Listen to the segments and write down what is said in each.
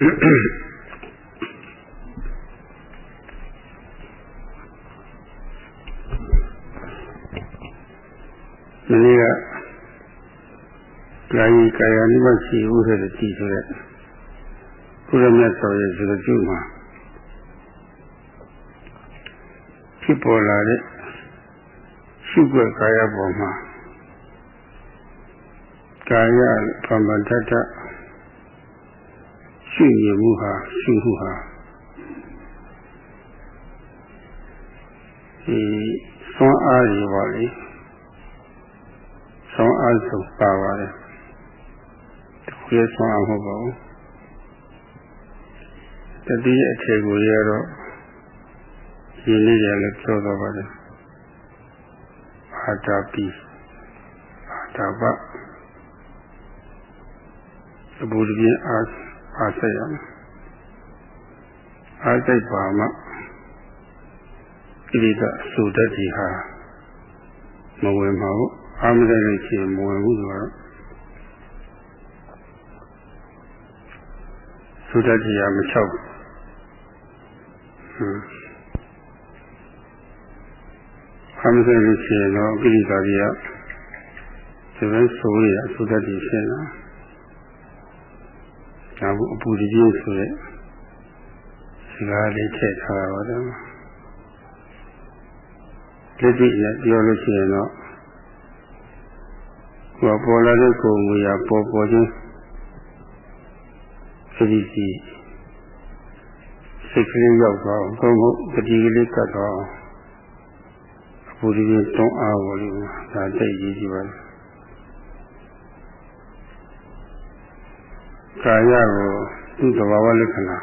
မနေ့ကကာယီကာယ ानि မရှိဘူးဆိုတဲ့ကြည်ဆိုတဲ့ဘုရားမြတ်စွာဘုရားဆိုတဲ့ကျုပ်မှာဖြစ်ပေါ်လာတဲ့ရှုွက်ကာယပေါ်မှာကာယဗမ္မတတ ရှုရမှုဟာရှုမှုဟာဒီသွန်အားရပါလေသွန်အားဆုံးပါပါတယ်တခုရဲ့သွန်အားမဟုတ်ပါဘူးတတိယအခြေကိုရတော့ဒီနေ့ရလည်းပြောတော့ပါတယ်အာတာပိအာတာပအဘူဒပြင်းအား အားဆက်ရမယ်အားစိတ်ပါမှဣတိကသုတ္တိဟာမဝင်ပါဘူးအာမရလို့ရှိရင်မဝင်ဘူးဆိုတော့သုတ္တိဟာမချောက်ဟွန်းအာမရလို့ရှိရင်တော့ဣတိကကြီးကဒီလိုဆိုရသုတ္တိဖြစ်လာ ဒါဘူးအပူတကြီးဆိုတဲ့စကားလေးထည့်ထားတာပါတော့လက်တွေ့နဲ့ပြောလို့ရှိရင်တော့ဟောပေါ်လာတဲ့ကိုယ်မူရာပေါ်ပေါ်ချင်းစိတ်စီစိတ်ကလေးရောက်သွားအောင်ဘုံဘုပတိကလေးကတ်သွားအောင်အပူတကြီးတုံးအားပေါ်လို့ဒါတိတ်ကြီးကြည့်ပါလား ကာယကိုသူ့သဘာဝလက္ခဏာ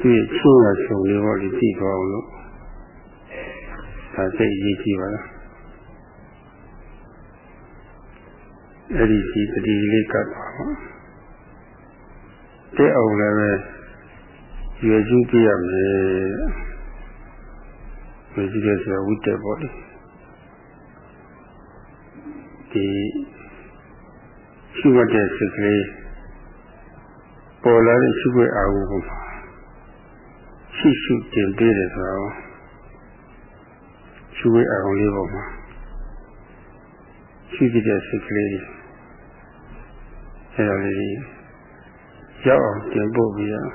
သူ့ရဲ့ချင်းရဆုံလေးပေါ့ဒီသိသွားအောင်လို့ဒါစိတ်ရေးကြည့်ပါလားအဲ့ဒီဒီတတိလေးကတ်ပါပါတဲ့အောင်လည်းပဲရွယ်ကျူးပြရမယ်ရွယ်ကျူးရဆိုဝိတ္တပေါ့လေဒီရှိဝတ်တဲ့စိတ်ကလေး ပေါ်လာတဲ့ရှိခွေအာဟုကိုရှိရှိတင်ပေးတယ်ဆိုတော့ရှိခွေအာဟုလေးပေါ်မှာရှိတဲ့စိတ်ကလေးအဲဒါလေးရောက်အောင်တင်ပို့ပြီးတော့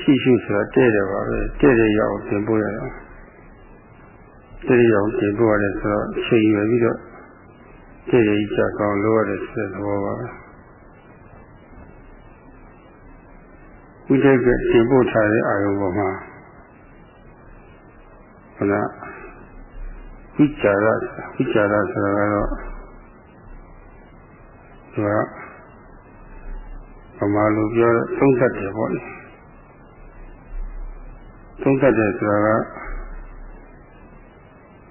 ရှိရှိဆိုတာတဲ့တယ်ပါပဲတဲ့တယ်ရောက်အောင်တင်ပို့ရတော့တဲ့တယ်ရောက်တင်ပို့ရတယ်ဆိုတော့ချိန်ရွယ်ပြီးတော့တဲ့တယ်ကြီးချက်ကောင်းလို့ရတယ်ဆိုတဲ့သဘောပါပဲ ဝိတက်ကတင်ပို့ထားတဲ့အာယုံပေါ်မှာခဏဝိ චා ရဝိ චා ရဆိုတာကတော့သူကဗမာလိုပြောသုံးသက်တယ်ပေါ့လေသုံးသက်တယ်ဆိုတာက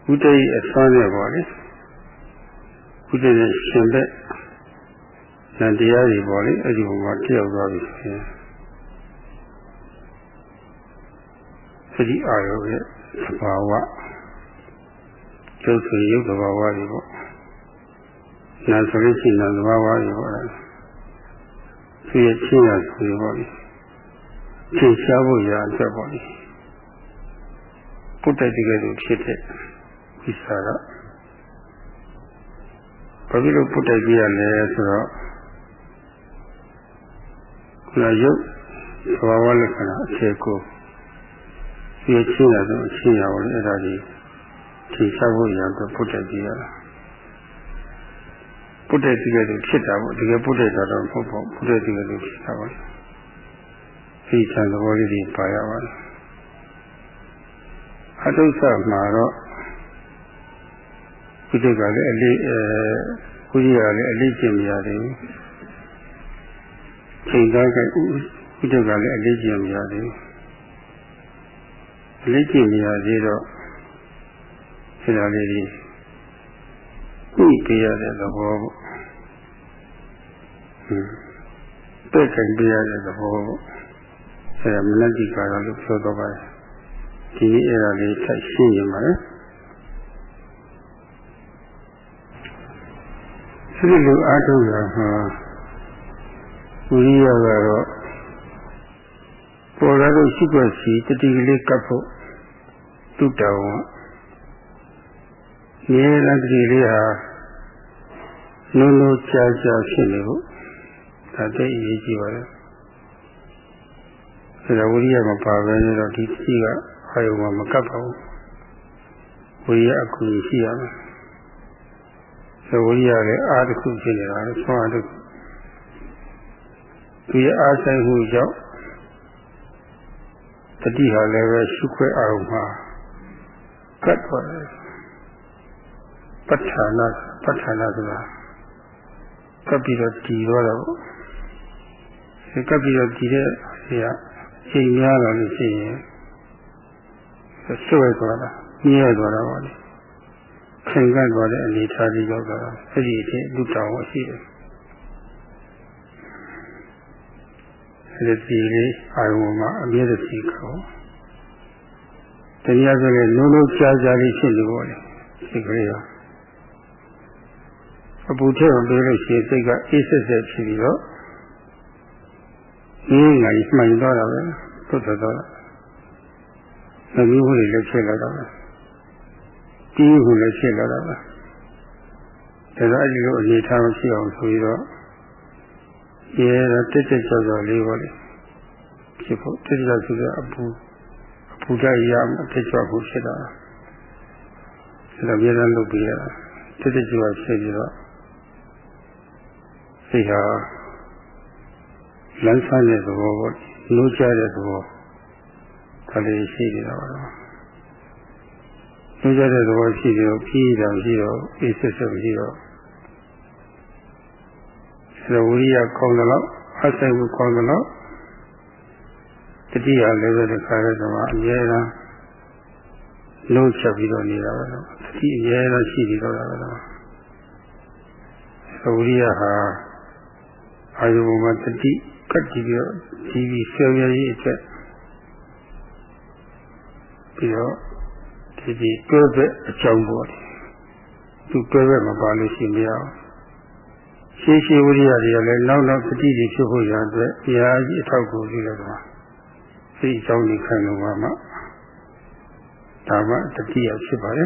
ဝိတ္တိအစွမ်းနဲ့ပေါ့လေဝိတ္တိရဲ့ရှင်ဘက်နန္တရားတွေပေါ့လေအဲ့ဒီဘုံမှာတယောက်သွားပြီဆိုရင် သတိအာရုံရဲ့သဘာဝကျုပ်ဆိုရုပ်သဘာဝတွေပေါ့နာဆိုလို့ရှိရင်သဘာဝတွေပေါ့သူရဲ့ချင်းရဆိုပေါ့လေသင်ရှားဖို့ရအတွက်ပေါ့လေပုတ္တတိကဲလို့ဖြစ်တဲ့ဒီစာကဘာဖြစ်လို့ပုတ္တတိရလဲဆိုတော့ခုနရုပ်သဘာဝလက္ခဏာအခြေကို ပြည့်ချင်းရတော့ချင်းရအောင်လေအဲ့ဒါကြီးထင်ရှားဖို့ရတော့ပုတ္တတိရတာပုတ္တတိကလို့ဖြစ်တာပေါ့တကယ်ပုတ္တတာတော့မဟုတ်ပါဘူးပုတ္တတိကလို့ဖြစ်တာပါဒီချမ်းသဘောလေးတွေပါရပါတယ်အတုဆမှာတော့ကုသိုလ်ကလည်းအလေးအဲကုသိုလ်ကလည်းအလေးကျင့်မရသေးဘူးချိန်သားကကုသိုလ်ကလည်းအလေးကျင့်မရသေးဘူးအ လေးကျင့်မရသေးတော့ဆရာလေးကြီးခုပြရတဲ့သဘောပေါ့ဟင်းပြည့်ခင်ပြရတဲ့သဘောပေါ့ဆရာမနတိကာရလို့ပြောတော့ပါတယ်ဒီနေ့အဲ့ဒါလေးထပ်ရှင်းရင်ပါလေဒီလိုအားထုတ်ရဟာဝိရိယကတော့ ပေါ်လာလို့ရှိွက်စီတတိကလေးကပ်ဖို့တုတောင်းမြဲတမ်းတတိလေးဟာလုံးလုံးကြာကြာဖြစ်နေဖို့ဒါတိတ်အရေးကြီးပါလေအဲဒါဝိရိယမပါဘဲနဲ့တော့ဒီတိကအာယုံမှာမကပ်ပါဘူးဝိရိယအကူရှိရမယ်ဆိုဝိရိယလည်းအားတစ်ခုဖြစ်နေတာလေဆွမ်းအားတစ်ခုဒီအားဆိုင်မှုကြောင့် တတိဟာလည်းပဲရှုခွဲအောင်မှာကတ်သွားတယ်ပဋ္ဌာနာပဋ္ဌာနာဆိုတာကပ်ပြီးတော့တည်သွားတော့ဒီကပ်ပြီးတော့တည်တဲ့နေရာချိန်များလာလို့ရှိရင်ဆွဲသွားတာညဲသွားတာပါလေခင်ကပ်သွားတဲ့အနေထားကြီးရောက်တာအဲ့ဒီအဖြစ်လူတောင်ရှိတယ် အဲ့ဒီလေးအာယုံမှာအမြဲတည်းခေါ်တရားဆိုရင်လုံးလုံးကြားကြားလေးဖြစ်နေပေါ်လေစိတ်ကလေးရောအပူထည့်အောင်ပေးလို့ရှိရင်စိတ်ကအေးဆက်ဆက်ဖြစ်ပြီးတော့ဒီငါကြီးမှန်တော့တာပဲသုတ်တော်တာမမျိုးဟိုလည်းဖြစ်လာတော့ပဲတီးဟိုလည်းဖြစ်လာတော့ပဲဒါတော့အဲ့ဒီလိုအနေထားမရှိအောင်ဆိုပြီးတော့ ရဲတော့တက်တက်ကြောက်ကြောက်လေးပေါ့လေဖြစ်ဖို့တက်တက်ဆိုတဲ့အပူအပူဓာတ်ရအတက်ကြောက်ဖို့ဖြစ်တာအဲ့ဒါပြန်လုပ်ပြီးရတက်တက်ကြောက်ဖြစ်ပြီးတော့စိတ်ဟာလမ်းဆန်းတဲ့သဘောပေါ့နိုးကြတဲ့သဘောဒါလေးရှိနေတာပါတော့နိုးကြတဲ့သဘောရှိတယ်ပြီးတာရှိတော့အေးဆက်ဆက်ရှိတော့ အဲဝိရိယကောင်းတယ်လို့အဆိုင်ကိုကောင်းတယ်လို့တတိယလည်းပဲတခါတည်းကအမြဲတမ်းလုံးချက်ပြီးတော့နေတာပဲတော့တတိအမြဲတမ်းရှိပြီးတော့တာပဲတော့ဝိရိယဟာအာယုံမှာတတိကတ်ကြည့်ပြီးတော့ဒီပြီးဆယ်ရည်အတွက်ပြီးတော့ဒီဒီတွဲဘက်အကြောင်းပေါ်တယ်သူတွဲဘက်မပါလို့ရှိမရအောင် ရှေးရှေးဝိရိယတွေကလည်းနောက်နောက်တတိတွေဖြစ်ဖို့ရတဲ့ဘုရားကြီးအထောက်ကိုပြုလိုက်တာစိတ်အကြောင်းကြီးခံလို့ပါမှဒါမှတတိယဖြစ်ပါလေ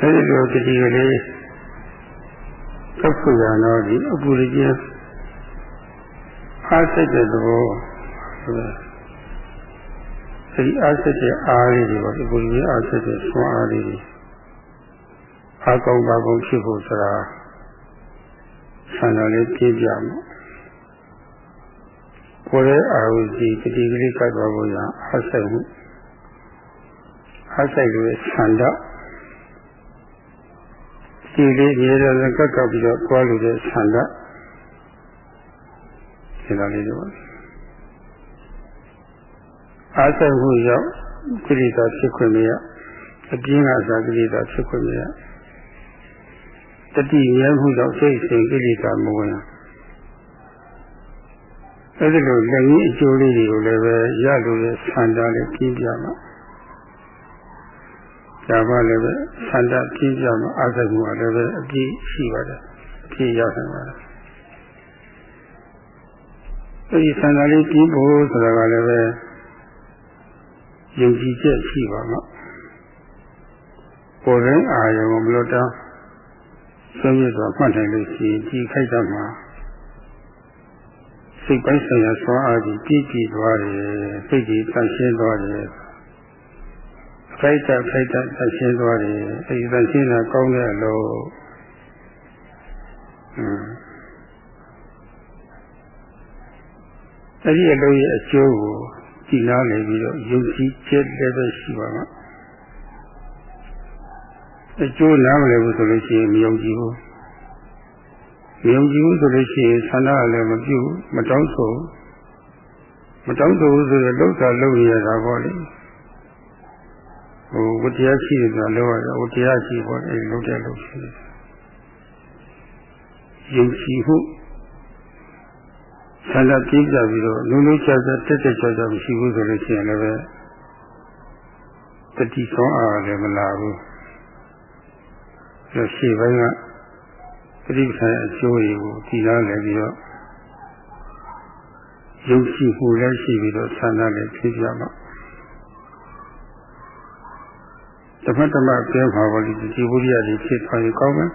အဲဒီလိုတတိကလေးသောက်ခွရတော့ဒီအပူရကျအားစိတ်တဲ့သဘောအဲဒီအားစိတ်တဲ့အားလေးတွေပေါ့ဒီပူရကျအားစိတ်တဲ့ဆွမ်းအားလေးတွေ အားကောင်းပါကုန်ဖြစ်ဖို့ဆိုတာဆန္ဒလေးပြည့်ပြမှာကိုယ်ရဲ့အာဟုစီတတိကလေးကတ်သွားဖို့ရအားစိတ်မှုအားစိတ်ရဲ့ဆန္ဒဒီလေးရေတော့ကပ်ကပ်ပြီးတော့ကြွားလို့တဲ့ဆန္ဒဒီလိုလေးတော့အားစိတ်မှုရောက်ကိလေသာဖြစ်ခွင့်မရအပြင်းအစားကိလေသာဖြစ်ခွင့်မရ တတိယမှုကြောင့်စိတ်စဉ်ကိလေသာမဝင်အဲဒီလိုလက်ရင်းအကျိုးလေးတွေကိုလည်းပဲရလို့ရဆန္ဒလေးပြင်းပြမှာဒါမှလည်းပဲဆန္ဒပြင်းပြမှာအာသမှုကလည်းပဲအပြည့်ရှိပါတယ်အပြည့်ရနိုင်ပါတယ်အဲဒီဆန္ဒလေးပြင်းဖို့ဆိုတာကလည်းပဲယုံကြည်ချက်ရှိပါမှာကိုယ်ရင်းအာယုံမလို့တောင်း ဆုံးရတော့မှတ်နိုင်လို့ရှိရင်ဒီခိုက်တော့မှာစိတ်ပိုင်းဆိုင်ရာဆွမ်းအားကြီးပြည့်ပြည့်သွားတယ်စိတ်ကြီးတန့်ရှင်းသွားတယ်ခိုက်တာခိုက်တာတန့်ရှင်းသွားတယ်အဲဒီတန့်ရှင်းတာကောင်းတဲ့အလို့အဲဒီအလို့ရဲ့အကျိုးကိုကြည်နာနေပြီးတော့ယုံကြည်ချက်လည်းပဲရှိပါမှာ အကျိုးနားမလည်ဘူးဆိုလို့ရှိရင်မယုံကြည်ဘူးမယုံကြည်ဘူးဆိုလို့ရှိရင်ဆန္ဒလည်းမပြုမတောင်းဆိုမတောင်းဆိုဘူးဆိုတော့လောက်တာလောက်ရတာပေါ့လေဟိုဝတရားရှိတယ်ဆိုတာလောက်ရဝတရားရှိပေါ့လေလောက်တဲ့လောက်ရှိတယ်ယုံကြည်မှုဆန္ဒပြည့်ကြပြီးတော့လုံးလုံးချာချာတက်တက်ချာချာမရှိဘူးဆိုလို့ရှိရင်လည်းတတိဆောင်အားလည်းမလာဘူး ဆိုရှေ့ပိုင်းကပရိစ္ဆေအကျိုးတွေကိုတည်လာလည်းပြီးတော့ယုံကြည်မှုလည်းရှိပြီးတော့ဆန္ဒလည်းဖြစ်ပြမှာတပတ်တမပြောမှာပေါ့ဒီဒီဝိရိယတွေဖြစ်သွားရင်ကောင်းမယ်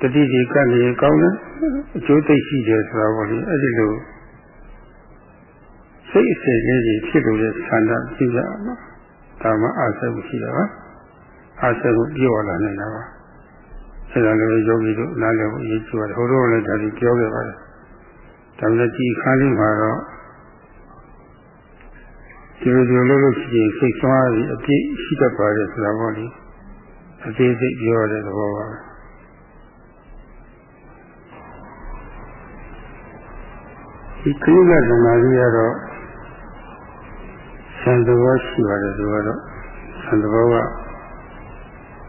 တတိဒီကလည်းကောင်းတယ်အကျိုးသိရှိတယ်ဆိုတာပေါ့လေအဲ့ဒီလိုစိတ်အစဉ်လေးကြီးဖြစ်လို့တဲ့ဆန္ဒဖြစ်ကြမှာဒါမှအားစိတ်ရှိတာပါ အားစိတ်ကိုပြောလာနေတာပါအဲ့ဒါလည်းယောဂီတို့နားလည်ဖို့အရေးကြီးပါတယ်ဟိုတော့လည်းဒါကြီးပြောခဲ့ပါတယ်ဒါပေမဲ့ဒီခါလေးမှာတော့ဒီလိုဒီလိုလို့ရှိရင်စိတ်သွားပြီးအပြည့်ရှိတတ်ပါတယ်ဆိုတာပေါ့လေအသေးစိတ်ပြောရတဲ့သဘောပါဒီကိလေသာဓမ္မကြီးကတော့သံသဘောရှိပါတယ်သူကတော့သံသဘောက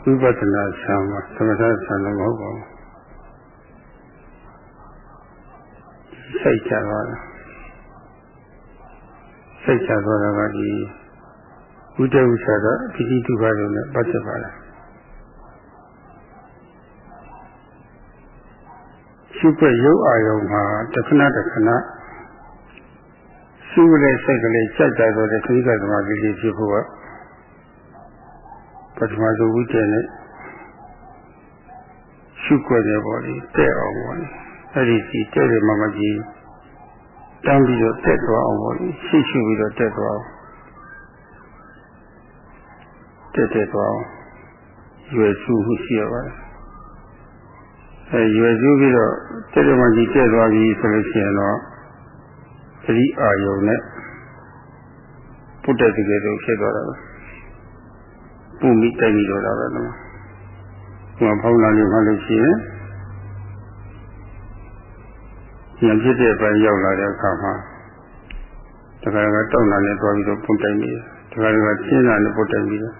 ဝိပဿနာဆံမှာသမထဆံလည်းမဟုတ်ပါဘူးစိတ်ချသွားတာစိတ်ချသွားတာကဒီဝိတ္တဥစ္စာကပိဋိဒုက္ခတွေနဲ့ပတ်သက်ပါလားရှုပ်ွက်ရုပ်အာယုံမှာတခဏတခဏရှုတဲ့စိတ်ကလေးစိုက်ကြတော့တဲ့ခရိကသမားကြီးလေးဖြစ်ဖို့က ပထမဆုံးဝိတ္တနဲ့ရှုွက်တယ်ပေါ့လေတဲ့အောင်ပေါ့လေအဲ့ဒီစီတဲ့တယ်မမကြီးတန်းပြီးတော့တက်သွားအောင်ပေါ့လေရှိရှိပြီးတော့တက်သွားအောင်တက်တက်သွားအောင်ရွယ်စုမှုရှိရပါတယ်အဲရွယ်စုပြီးတော့တက်တယ်မကြီးတက်သွားပြီဆိုလို့ရှိရင်တော့သတိအာယုံနဲ့ပုတ္တတိကေတို့ဖြစ်သွားတာပဲ ပုံပြီးတိုက်ပြီးတော့တာပဲနော်ဟိုဖောင်းလာလို့မှလို့ရှိရင်ဉာဏ်ဖြစ်တဲ့ပိုင်းရောက်လာတဲ့အခါမှာတခါကတောက်လာနဲ့တွားပြီးတော့ပုံတိုက်မိတယ်တခါကရှင်းလာနဲ့ပုံတိုက်မိတယ်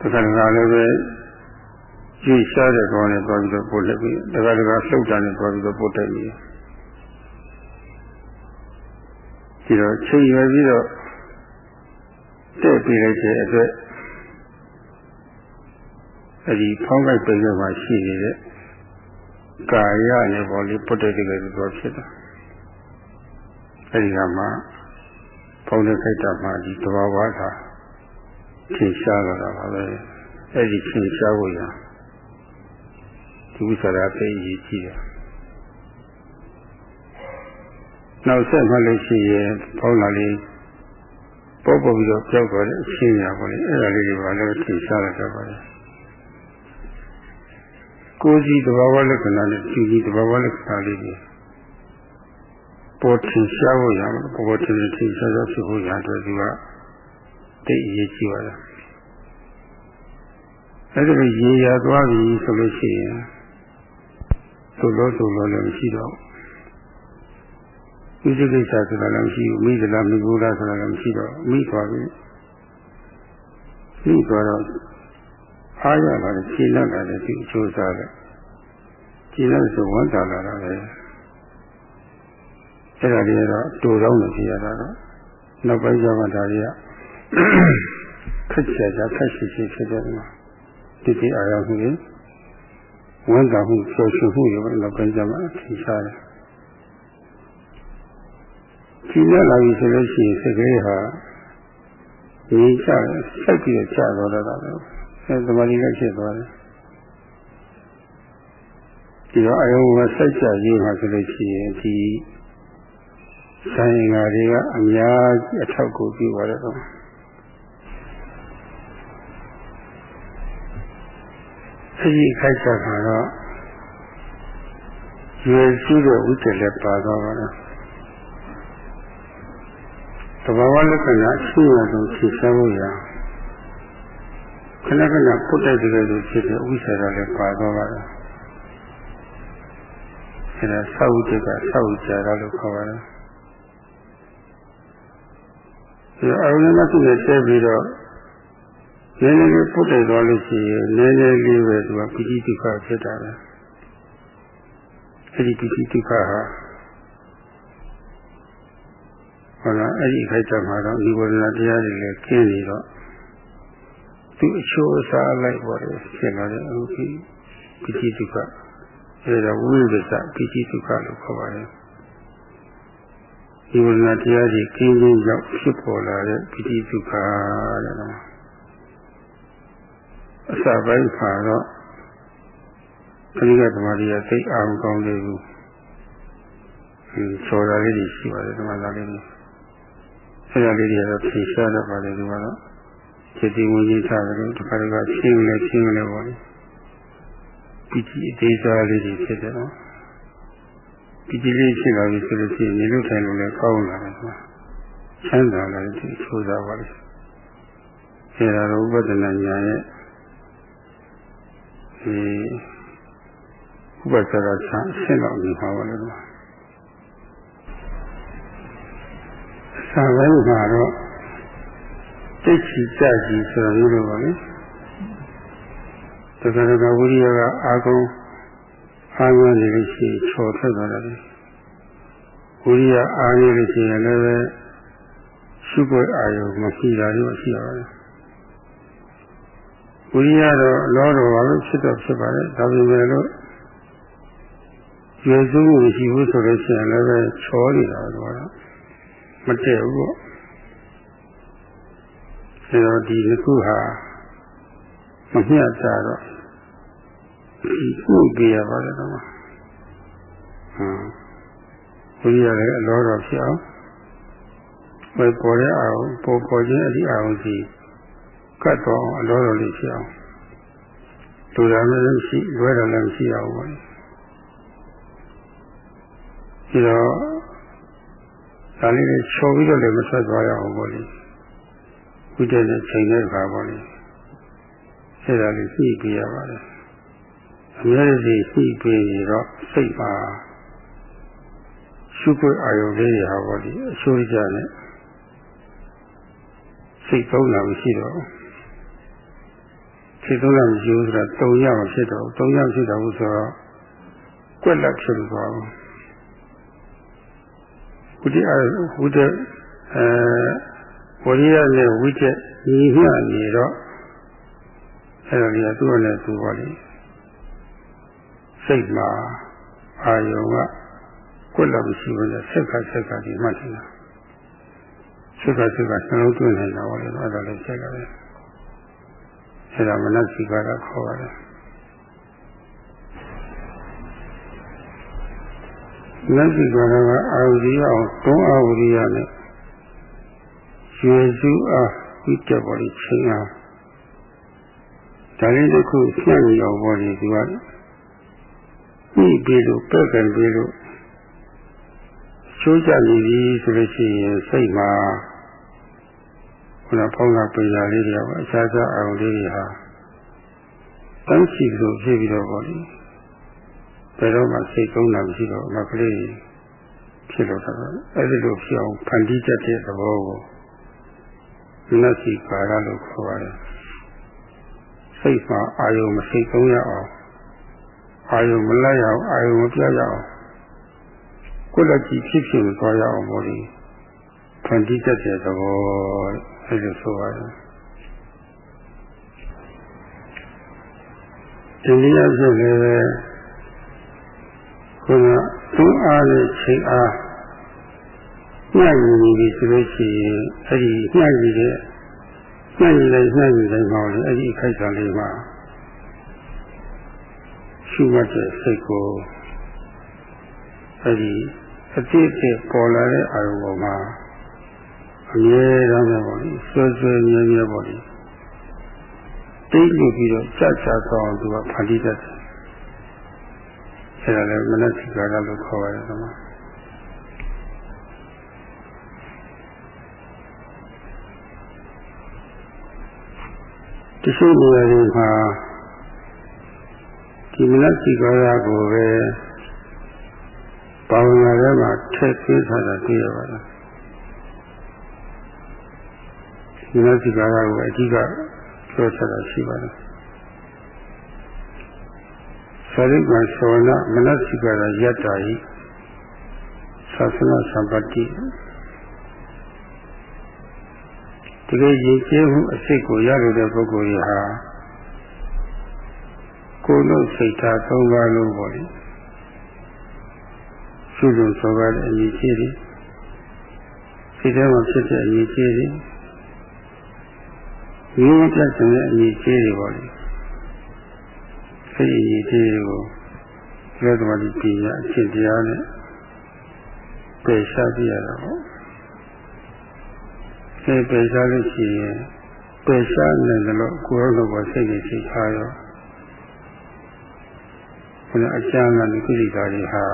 တခါကလည်းပဲကြည့်ရှားတဲ့ကောင်းနဲ့တွားပြီးတော့ပုံလက်ပြီးတခါတခါလှုပ်တာနဲ့တွားပြီးတော့ပုံတိုက်မိတယ်ဒီတော့ချိန်ရွယ်ပြီးတော့ တဲ့ပြီးလိုက်တဲ့အတွက်အဲဒီဖောင်းလိုက်ပြင်မှာရှိနေတဲ့ကာယနဲ့ပေါ်လေးပုတ္တတိကဆိုဖြစ်တာအဲဒီကမှဖုံးတဲ့ခိုက်တာမှဒီတဘာဝသာထင်ရှားလာတာပါပဲအဲဒီထင်ရှားဖို့ရဒီဥစ္စာရာသိရည်ကြည့်တယ်နောက်ဆက်မှလို့ရှိရင်ဖုံးလာလေး ပေါ်ပေါ်ပြီးတော့ကြောက်သွားတဲ့အချင်းညာပေါ့လေအဲ့ဒါလေးတွေပါလည်းထင်ရှားလာတတ်ပါတယ်ကိုယ်စီသဘာဝလက္ခဏာနဲ့ဒီဒီသဘာဝလက္ခဏာလေးတွေပေါ်ထင်ရှားဖို့ရမယ်ပေါ်ထင်ထင်ရှားရှားဖြစ်ဖို့ရတဲ့သူကတိတ်အရေးကြီးပါလားအဲ့ဒါလိုရေရသွားပြီဆိုလို့ရှိရင်သို့လို့သို့လို့လည်းမရှိတော့ဘူး ဒီကိစ္စဆိုတာလည်းမရှိဘူးမိသလားမိဘူးလားဆိုတာလည်းမရှိတော့မိသွားပြီမိသွားတော့အားရလာတယ်ရှင်းလာတယ်ဒီအကျိုးစားတယ်ရှင်းလို့ဆိုဝန်တာလာတာပဲအဲ့ဒါလေးကတော့တူတော့နေပြရတာတော့နောက်ပိုင်းကျမှဒါတွေကခက်ချာချာခက်ရှိရှိဖြစ်တယ်မှာဒီဒီအာရမှုကြီးဝန်တာမှုဖြောရှင်းမှုတွေပဲနောက်ပိုင်းကျမှထင်ရှားတယ် ရှင်းလာပြီဆိုလို့ရှိရင်စိတ်ကလေးဟာဒီချဆက်ပြီးချတော့တာပဲအဲသမာဓိလည်းဖြစ်သွားတယ်ဒီတော့အယုံကစိုက်ကြရေးမှာဆိုလို့ရှိရင်ဒီဆိုင်ငါတွေကအများကြီးအထောက်ကိုပြုပါတယ်တော့အဲဒီခိုက်ချက်ကတော့ရွယ်ရှိတဲ့ဥစ္စာလည်းပါတော့ပါလားသ ဘာဝလက္ခဏာရှိရဆုံးဖြည့်ဆမှုရခဏခဏပုတ်တိုက်တဲ့လိုဖြစ်တဲ့ဥစ္စာလည်းပါတော့ပါလားအဲဒါဆောက်ဥတကဆောက်ကြတာလို့ခေါ်ပါတယ်ဒီအရုံးနဲ့သူ့နဲ့တဲပြီးတော့နည်းနည်းလေးပုတ်တိုက်သွားလို့ရှိရင်နည်းနည်းလေးပဲသူကပိဋိဒုက္ခဖြစ်တာပဲအဲဒီပိဋိဒုက္ခဟာ ဟုတ်လားအဲ့ဒီခိုက်ချက်မှာတော့ဒီဝေဒနာတရားတွေလည်းကျင်းနေတော့သူအချိုးအစားလိုက်ပေါ်တယ်ဖြစ်လာတဲ့အခုပိဋိဒုက္ခအဲဒါဝိပဿပိဋိဒုက္ခလို့ခေါ်ပါတယ်ဒီဝိညာဉ်တရားကြီးကင်းခြင်းကြောင့်ဖြစ်ပေါ်လာတဲ့ပိဋိဒုက္ခတဲ့နော်အစပိုင်းခါတော့ခရိကသမားကြီးကသိအောင်ကောင်းသေးဘူးဟင်းချော်တာလေးတွေရှိပါတယ်ဓမ္မသားလေးတွေ အဲဒါလေးတွေကတော့ဖြေရှားတတ်ပါတယ်ဒီမှာတော့စိတ်တည်ဝင်ကြီးထားတယ်ဒီခါတွေကချင်းလဲချင်းလဲပေါ့လေပိဋိအသေးစားလေးတွေဖြစ်တယ်နော်ပိဋိလေးဖြစ်လာပြီဆိုလို့ရှိရင်နေလို့ထိုင်လို့လည်းကောင်းလာတယ်ကွာချမ်းသာလာတယ်ဒီချိုးစားပါလေအဲဒါတော့ဥပဒနာညာရဲ့ဒီဥပဒရာဆန်းဆင်းလောက်နေပါပါလေကွာ စာပိုင်းမှာတော့စိတ်ချီကြကြည်ဆိုရလို့ပါလေတကယ်တော့ဝိရိယကအာကုန်အားရနေလို့ရှိရင်ချော်ထွက်သွားတယ်ဝိရိယအားနေလို့ရှိရင်လည်းပဲရှုပ်အာယုမရှိတာလို့ရှိရပါတယ်ဝိရိယတော့လောတော်ပါလို့ဖြစ်တော့ဖြစ်ပါတယ်ဒါပေမဲ့လို့ကျေစုမှုရှိဘူးဆိုလို့ရှိရင်လည်းပဲချောနေတာတော့ မတည့်ဘူးပေါ့အဲတော့ဒီတစ်ခုဟာမမျှကြတော့ဒီခုပြရပါတယ်တော့ဟမ်ဘုရားလည်းအလောတော်ဖြစ်အောင်ဝယ်ပေါ်တဲ့အောင်ပေါ်ပေါ်ခြင်းအဒီအောင်စီကတ်တော့အလောတော်လေးဖြစ်အောင်လူရလည်းရှိလွဲတော်လည်းရှိအောင်ပါဒီတော့ ဒါလေးနဲ့ချော်ပြီးတော့လည်းမဆက်သွားရအောင်ပေါ့လေဝိတ္တနဲ့ချိန်တဲ့အခါပေါ့လေအဲဒါလေးသိပြရပါတယ်အများကြီးသိပြီးတော့စိတ်ပါရှုခွင့်အာယုလေးတွေဟာပေါ့လေအဆိုးကြနဲ့စိတ်သုံးတာမရှိတော့စိတ်သုံးတာမရှိဘူးဆိုတာတုံရမဖြစ်တော့တုံရဖြစ်တော့ဘူးဆိုတော့ကွက်လက်ဖြစ်သွားဘူး ဝိတ္တဝိတ္တအဲဝိရိယနဲ့ဝိတ္တညီမျှနေတော့အဲ့ဒါကြီးကသူ့နဲ့သူပါလေစိတ်မှာအာယုံကကွက်လို့မရှိဘူးလေဆက်ခါဆက်ခါဒီမှတ်နေတာဆက်ခါဆက်ခါနှလုံးသွင်းနေတာပါလေအဲ့ဒါလည်းဆက်ကြတယ်အဲ့ဒါမနစိကာကခေါ်ပါတယ် နတ်စီကာကအာဝိရိယအောင်သုံးအာဝိရိယနဲ့ရွှေစုအားဝိတ္တပေါ်လေးချင်းအားဒါလေးတစ်ခုဆန့်ရအောင်ပေါ်နေသူကညှိပြီးလို့ပက်ကံပြီးလို့ချိုးကြနေပြီဆိုလို့ရှိရင်စိတ်မှာခုနဖောင်းတာပေတာလေးတွေကအခြားခြားအောင်လေးတွေဟာတန်းစီလို့ဖြစ်ပြီးတော့ပေါ့လေ ဘယ်တော့မှစိတ်သုံးတာမရှိတော့အမကလေးဖြစ်လို့တော့အဲ့ဒီလိုဖြစ်အောင်ဖန်တီးတတ်တဲ့သဘောကိုနတ်စီကာရလို့ခေါ်ပါတယ်စိတ်မှာအာယုံမစိတ်သုံးရအောင်အာယုံမလိုက်ရအောင်အာယုံမပြရအောင်ကိုယ်လက်ကြည့်ဖြစ်ဖြစ်မသွားရအောင်ပေါ့လေဖန်တီးတတ်တဲ့သဘောအဲ့လိုဆိုပါတယ်ဒီနည်းအားဖြင့်လည်း ခုနသူ့အားနဲ့ချိန်အားညှိနေပြီဆိုလို့ရှိရင်အဲ့ဒီညှိနေတဲ့ညှိနေလိုက်ညှိနေလိုက်ပါလေအဲ့ဒီခိုက်တာလေးမှာရှုမှတ်တဲ့စိတ်ကိုအဲ့ဒီအတိအကျပေါ်လာတဲ့အာရုံပေါ်မှာအမြဲတမ်းပဲပေါ့လေဆွဲဆွဲမြဲမြဲပေါ့လေတိတ်လို့ပြီးတော့ကြာကြာသွားအောင်သူကဖန်တီးတတ်တယ် အဲ့ဒါလည်းမနစိကာရလို့ခေါ်ရတယ်ကွာတချို့နေရာတွေမှာဒီမနစိကာရကိုပဲဘာဝနာထဲမှာထည့်သွင်းထားတာတွေ့ရပါတယ်ဒီမနစိကာရကိုအဓိကပြောထားတာရှိပါတယ် သရိကသောနာမနစိကရယတ္တာဟိသာသနာစံပတိတကယ်ရည်ကျဲမှုအစိတ်ကိုရလို့တဲ့ပုဂ္ဂိုလ်ကြီးဟာကိုယ်လုံးစိတ်ထားသုံးပါးလုံးပေါ့လေကျူးလွန်စော်ကားတဲ့အညီကြီးတွေစိတ်ထဲမှာဖြစ်တဲ့အညီကြီးတွေရင်းပြတ်တဲ့အညီကြီးတွေပေါ့လေ စိတ်အညီကြီးတွေကိုလက်တော်ဒီပညာအရှင်တရားနဲ့ပယ်ရှားပြရတာပေါ့စိတ်ပယ်ရှားလို့ရှိရင်ပယ်ရှားနေတယ်လို့ကိုယ်တော်ကစိတ်ကြီးရှိထားရောဘုရားအကျမ်းကဒီကိလေသာတွေဟာ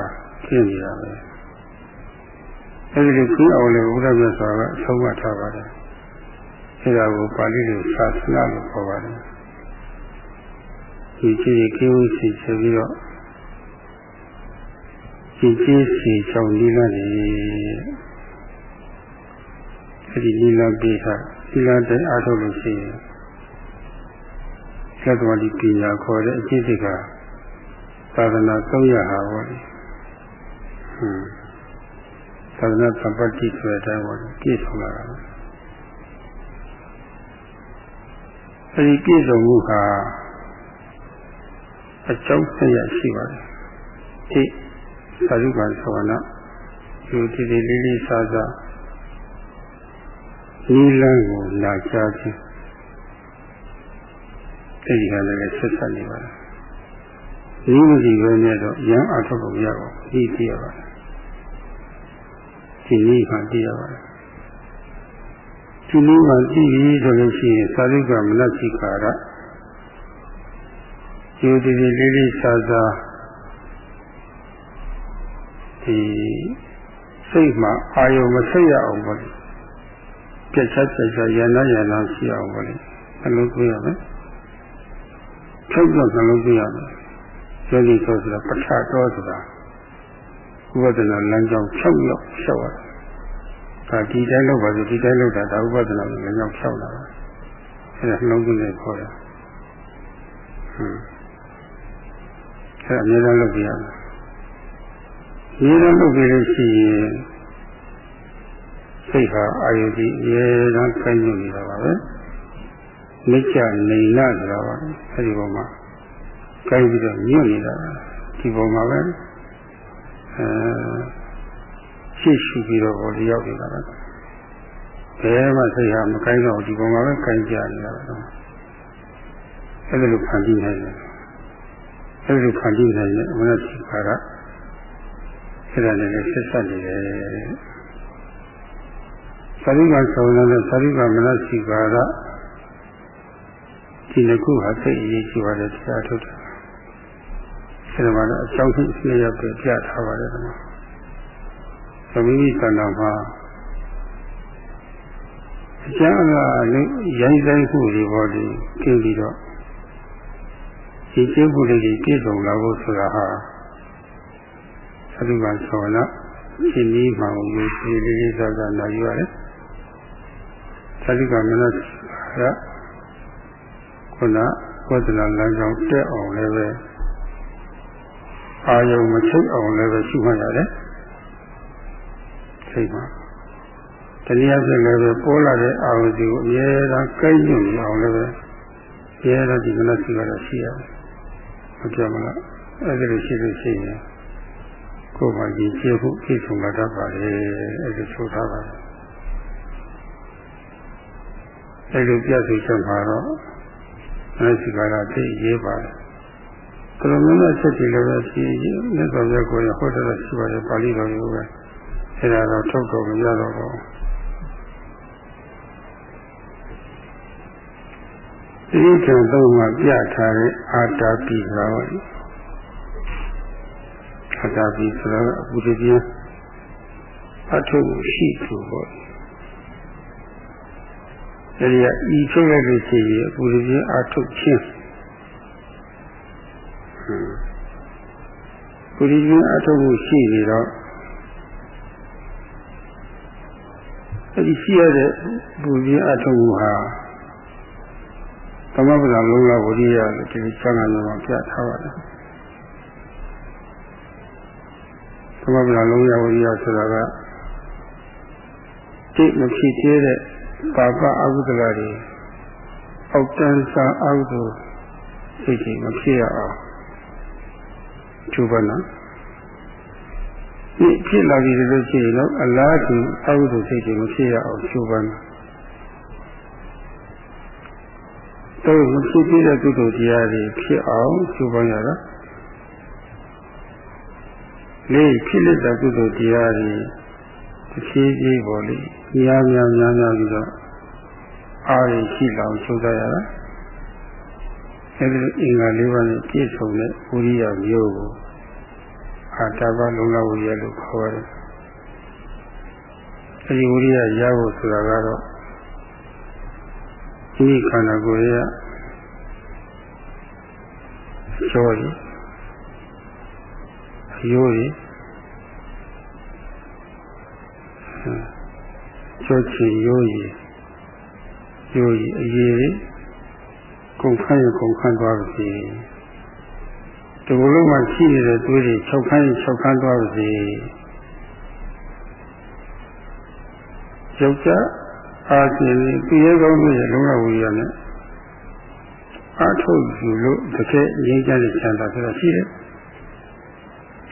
ဖြစ်နေတာပဲအဲဒီလိုပြီးအောင်လေဘုရားမြတ်စွာကအဆုံးမထားပါတယ်အဲဒါကိုပါဠိလိုသာသနာလို့ခေါ်ပါတယ် ဒီကြည့်ကိဝိစီဆိုပြီးတော့ဒီကြည့်စီချောင်းလေးလာနေအဲဒီလေးလာပြီးတာဒီလာတဲ့အားထုတ်လို့ရှိရင်သတ္တဝါဒီပညာခေါ်တဲ့အကျင့်တွေကသာသနာ၃ရဟာပေါ့လေဟွန်းသာသနာသပ္ပတိဆိုတဲ့အတိုင်းပေါ့လေပြည့်စုံလာတာအဲဒီပြည့်စုံမှုဟာ အကြောင်းဆက်ရရှိပါတယ်ဒီသာဓုကံသောနာယူတည်တည်လေးလေးစားစားဤလန်းကိုလာချခြင်းအဲဒီကလည်းဆက်ဆက်နေပါတယ်ဒီလိုဒီပဲနဲ့တော့ရန်အထုတ်ဖို့ရပါဘူးဒီသိရပါတယ်ဒီနည်းမှသိရပါတယ်ဒီနည်းမှသိပြီဆိုလို့ရှိရင်သာရိကမနစိကာရ ဒီဒီလေးလေးစားစားဒီစိတ်မှာအာယုံမဆက်ရအောင်ပါပြတ်ချက်ပြတ်ချက်ရဏရဏရှိအောင်ပါလေအလုံးကိုရမယ်ဖြုတ်တော့နှလုံးသွင်းရမယ်ယောဂီဆိုဆိုတာပဋ္ဌာတော်ဆိုတာဥပဒနာလမ်းကြောင်း၆ရောက်လျှောက်ရတယ်။ဒါဒီတိုင်းလောက်ပါဆိုဒီတိုင်းလောက်တာဒါဥပဒနာလမ်းကြောင်း၆လာတာ။အဲဒါနှလုံးသွင်းနေခေါ်တာ။ဟွန်း အဲအများအားလုပ်ပြရမယ်။ဒီလိုလုပ်ပြီးလို့ရှိရင်စိတ်ဟာအာယုတိအများအားခိုင်းနေနေတာပါပဲ။မိစ္ဆာနေနာဆိုတာပါအဲဒီပေါ်မှာကိုင်းပြီးတော့ညွတ်နေတာဒီပုံမှာပဲအဲရှိရှိပြီးတော့ဟောဒီရောက်နေတာပဲဘယ်မှစိတ်ဟာမကိုင်းတော့ဒီပုံမှာပဲကိုင်းကြနေတာပဲအဲ့ဒါလိုဖန်တီးနိုင်တယ် အဲ့ဒါလိုဖန်တီးနိုင်တယ်အမှန်တိခါရအဲ့ဒါနဲ့ဆက်ဆက်နေတယ်သတိကဆောင်းတဲ့သတိကမနစိကာရဒီနှစ်ခုဟာစိတ်အရေးကြီးပါတယ်တရားထုတ်တယ်အဲဒီမှာတော့အကြောင်းရှိနှစ်ယောက်ပဲပြထားပါတယ်ကွာသမီးသန္တာမှာအကျမ်းကလည်းရိုင်းဆိုင်မှုတွေပေါ်ပြီးကျင်းပြီးတော့ ဒီကျင်းမှုတွေပြည့်စုံလာဖို့ဆိုတာဟာသတိပါဆောလာရှင်ကြီးမှောင်ကိုဒီလေးလေးစားစားနာယူရတယ်သတိကမနရခုနဝဒနာလမ်းကြောင်းတက်အောင်လည်းပဲအာယုံမချိတ်အောင်လည်းပဲရှုမှတ်ရတယ်စိတ်မှာတနည်းအားဖြင့်လည်းပဲပေါ်လာတဲ့အာယုံစီကိုအမြဲတမ်းကိုက်ညွတ်နေအောင်လည်းပဲအမြဲတမ်းဒီမနစီကတော့ရှိရတယ် ဟုတ်ကြမလားအဲ့ဒါလိုရှိလို့ရှိရင်ကိုယ်မှရည်ကျေဖို့ပြည့်စုံလာတတ်ပါလေအဲ့ဒါဆိုထားပါအဲ့လိုပြည့်စုံချက်မှာတော့မနစီကတော့သိရေးပါတယ်ဘယ်လိုမျိုးနဲ့ချက်ကြည့်လို့ပဲရှိရင်မြတ်စွာဘုရားကိုရဟောတဲ့ရှိပါတယ်ပါဠိတော်မျိုးပဲအဲဒါတော့ထုတ်တော့မရတော့ဘူး ဒီကံတော့မှပြထားတဲ့အာတာပိဆိုတာပေါ့အာတာပိဆိုတာအပူတည်းအထုရှိသူပေါ့အဲဒီကဤထုတ်လိုက်လို့ရှိရင်အပူတည်းအထုချင်းပုရိသအထုပ်မှုရှိနေတော့အဲဒီရှိရတဲ့ပုရိသအထုပ်မှုဟာ သမဗုဒ္ဓလုံးလာဝရိယလို့ဒီချမ်းသာမှာပြထားပါတယ်သမဗုဒ္ဓလုံးရဝရိယဆိုတာကတိမဖြစ်သေးတဲ့ပါပအကုသလတွေအောက်တန်းစားအကုသိုလ်စိတ်တွေမဖြစ်ရအောင်ကျူပါနော်ဒီဖြစ်လာပြီလို့ရှိရင်တော့အလားတူအကုသိုလ်စိတ်တွေမဖြစ်ရအောင်ချိုးပမ်း တော့မဖြစ်ပြတဲ့ကုသိုလ်တရားတွေဖြစ်အောင်ချိုးပမ်းရတာလေးဖြစ်လက်တဲ့ကုသိုလ်တရားတွေတစ်ဖြည်းဖြည်းပေါ်လေများများများများပြီးတော့အားရရှိလောင်ချိုးစားရတာအဲဒီအင်္ဂါလေးပါးနဲ့ပြည့်စုံတဲ့ဝိရိယမျိုးကိုအာတဘလုံလဝိရိယလို့ခေါ်ရတယ်အဲဒီဝိရိယရဖို့ဆိုတာကတော့ ဒီခန္ဓာကိုယ်ရဲ့ကျော်ရည်အယိုးရည်ကျော်ချီရိုးရည်ရိုးရည်အရေးရည်ကုန်ခန့်ရကုန်ခန့်သွားပါစေဒီလိုလုံးမှာရှိနေတဲ့သွေးတွေ၆ခန့်၆ခန့်သွားပါစေယောက်ျား အာရှင်ဒီရေကောင်းမှုရဲ့လုံးဝဝိရနဲ့အထုတ်ယူလို့တကယ်ငြိမ်းချမ်းတဲ့ချမ်းသာဆိုတာရှိတယ်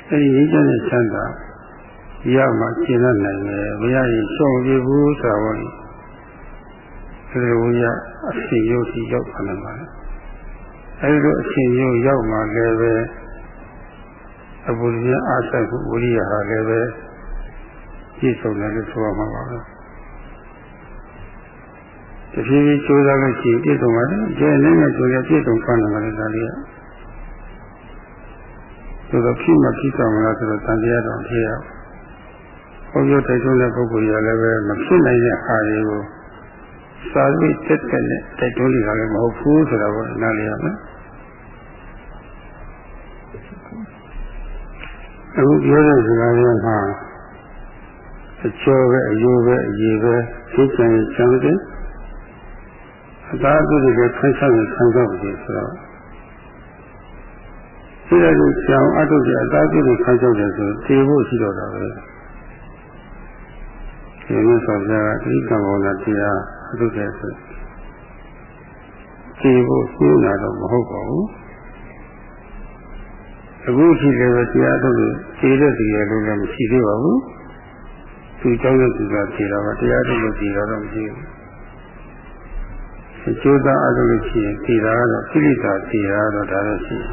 အဲဒီငြိမ်းချမ်းတဲ့ချမ်းသာရမှကျင့်နိုင်တယ်မရရင်ရှောင်ပြဘူးဆိုတာပေါ့အဲဒီဝိရအစီရုပ်စီရောက်ခဏပါလေအဲဒီလိုအရှင်ရုပ်ရောက်မှလည်းပဲအဘုရားအားဆိုင်ဖို့ဝိရိယဟာလည်းပဲပြည့်စုံတယ်လို့ဆိုရမှာပါပဲ တဖြည်းဖြည်းကြိုးစားလို့ရှိရင်ပြည့်စုံပါတယ်ကျဲနဲ့နဲ့ဆိုရပြည့်စုံခံနိုင်ပါတယ်ဒါလေးကဆိုတော့ဖြစ်မှဖြစ်ဆောင်မလားဆိုတော့တန်တရားတော်ဖြစ်ရဘုန်းကြီးတိုက်တွန်းတဲ့ပုဂ္ဂိုလ်ရလည်းပဲမဖြစ်နိုင်တဲ့အားတွေကိုစာရိတက်တက်နဲ့တိုက်တွန်းနေတာလည်းမဟုတ်ဘူးဆိုတော့နားလည်ရမယ်အခုပြောတဲ့စကားတွေမှာအကျော်ပဲအယိုးပဲအရေပဲသိချင်ချမ်းတယ် အသာအကုသိုလ်ကိုဆန်းဆောင်ခံစားဖို့ဆိုတော့ဒီလိုကြောင်အတုတဲ့အသာအကုသိုလ်ခံစားတယ်ဆိုတည်ဖို့ရှိတော့တာပဲဒီလိုဆိုကြတာဒီကံပေါ်လာတရားအတုတဲ့ဆိုတည်ဖို့ရှိလာတော့မဟုတ်ပါဘူးအခုရှိတယ်ပဲတရားထုတ်လို့ခြေတဲ့စီရလို့လည်းမရှိသေးပါဘူးသူကြောင့်လည်းသူကခြေတာပါတရားထုတ်လို့ခြေတာတော့မရှိဘူး အကျိုးသားအလုပ်လို့ရှိရင်ခြေတာကတော့ခိရိတာခြေတာတော့ဒါလည်းရှိတယ်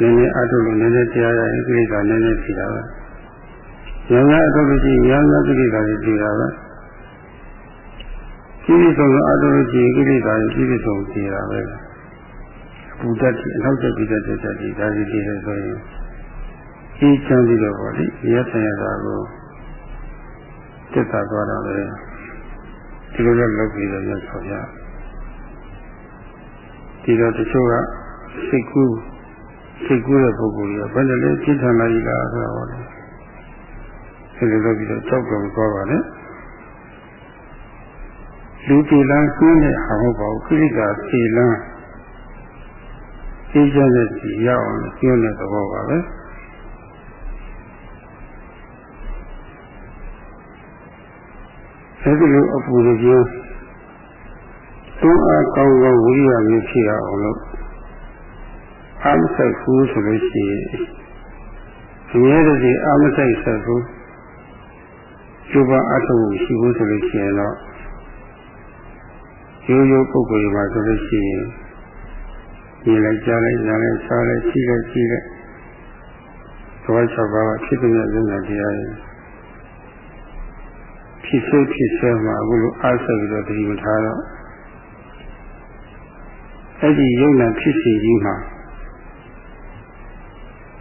နည်းနည်းအထုတ်လို့နည်းနည်းတရားရရင်ခိရိတာနည်းနည်းခြေတာပဲဉာဏ်ကအထုတ်လို့ရှိရင်ဉာဏ်ကခိရိတာကြီးခြေတာပဲခိရိဆုံးအထုတ်လို့ရှိရင်ခိရိတာကြီးခိရိဆုံးခြေတာပဲပူတတ်တယ်အနောက်ကျပြီးတတ်တဲ့တတ်ဒီဒါစီတည်တယ်ဆိုရင်အေးချမ်းပြီးတော့ဗောလေရသရတာကိုတက်တာသွားတာပဲ ဒီလိုလည်းလုပ်ပြီးတော့ရဆော်ပြဒီတော့တချို့ကစိတ်ကူးစိတ်ကူးတဲ့ပုဂ္ဂိုလ်ကြီးကဘယ်နဲ့လဲပြင်းထန်လာကြီးလားဆိုတော့လေဒီလိုလုပ်ပြီးတော့ကြောက်ကြုံသွားပါလေလူတီလန်းကျင်းတဲ့ဟာမဟုတ်ပါဘူးခိရိကာတီလန်းသိကြတဲ့စီရအောင်ကျင်းတဲ့သဘောပါပဲ အဲဒီလိုအပူရခြင်းသုံးအားကောင်းကောင်းဝိရိယမျိုးဖြစ်အောင်လို့အာမဆိုင်ဘူးဆိုလို့ရှိရင်အများကြီးအာမဆိုင်ဆက်ဘူးကျုပ်ကအထုပ်ရှိဘူးဆိုလို့ရှိရင်တော့ရိုးရိုးပုဂ္ဂိုလ်တွေမှာဆိုလို့ရှိရင်မြင်လိုက်ကြားလိုက်နားလိုက်စားလိုက်ရှိလိုက်ရှိလိုက်သဘော၆ပါးဖြစ်တဲ့ဉာဏ်တရားတွေ ဖြစ်စေဖြစ်စေမှာအခုလိုအားဆက်ပြီးတော့တတိမထားတော့အဲ့ဒီယုံနာဖြစ်စီကြီးမှာ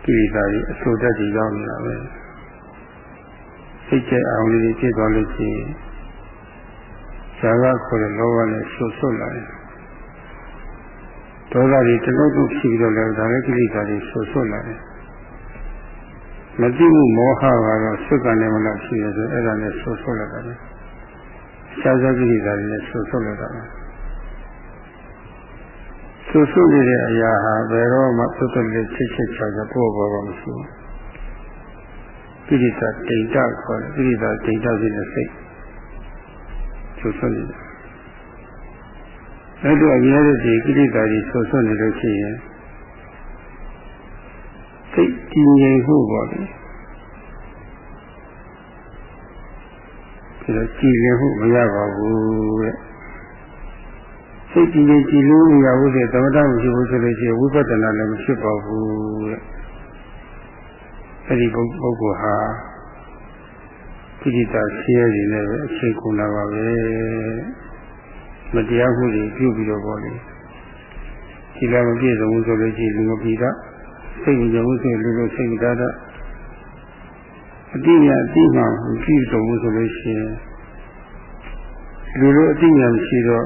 ကိလေသာတွေအဆိုတတ်ကြီးရောက်နေတာပဲစိတ်ကြအောင်လေးဖြစ်သွားလို့ရှိရင်ဇာကခေါ်တဲ့လောဘနဲ့ဆွဆွလာတယ်ဒေါသတွေတလုံးလုံးဖြစ်ပြီးတော့လည်းဒါလည်းကိလေသာတွေဆွဆွလာတယ် မသိမှုမောဟကတော့စွတ်ကနေမလားရှိရဆိုအဲ့ဒါနဲ့ဆွဆွလာတာလေရှားရှားကိလေသာတွေနဲ့ဆွဆွလာတာပဲဆွဆွနေတဲ့အရာဟာဘယ်တော့မှသုတ္တလေးချစ်ချစ်ချာချာပို့ပေါ်ပါမရှိဘူးကိလေသာတိတ်တခေါ်တယ်ကိလေသာတိတ်တရှိတဲ့စိတ်ဆွဆွနေတယ်အဲ့တော့အများကြီးကိလေသာတွေဆွဆွနေလို့ရှိရင်စိ တည်ငြိမ်ဖို့ပေါ့လေဒါကြည်လင်မှုမရပါဘူးတဲ့စိတ်ကြည်လင်ကြည်လို့မရဘူးတဲ့သမထမရှိဘူးဆိုလို့ရှိရင်ဝိပဿနာလည်းမဖြစ်ပါဘူးတဲ့အဲ့ဒီပုဂ္ဂိုလ်ဟာိဋ္ဌာဆင်းရဲတွေနဲ့ပဲအခြေခုလာပါပဲမတရားမှုတွေပြုပြီးတော့ပေါ့လေဒီလိုမပြည့်စုံဘူးဆိုလို့ရှိရင်လူမပြည့်တာ စိတ်ကြုံမှုဆိုလူလိုစိတ်မတတ်အတိညာအတိမှမပြည့်စုံဘူးဆိုလို့ရှိရင်လူလိုအတိညာမရှိတော့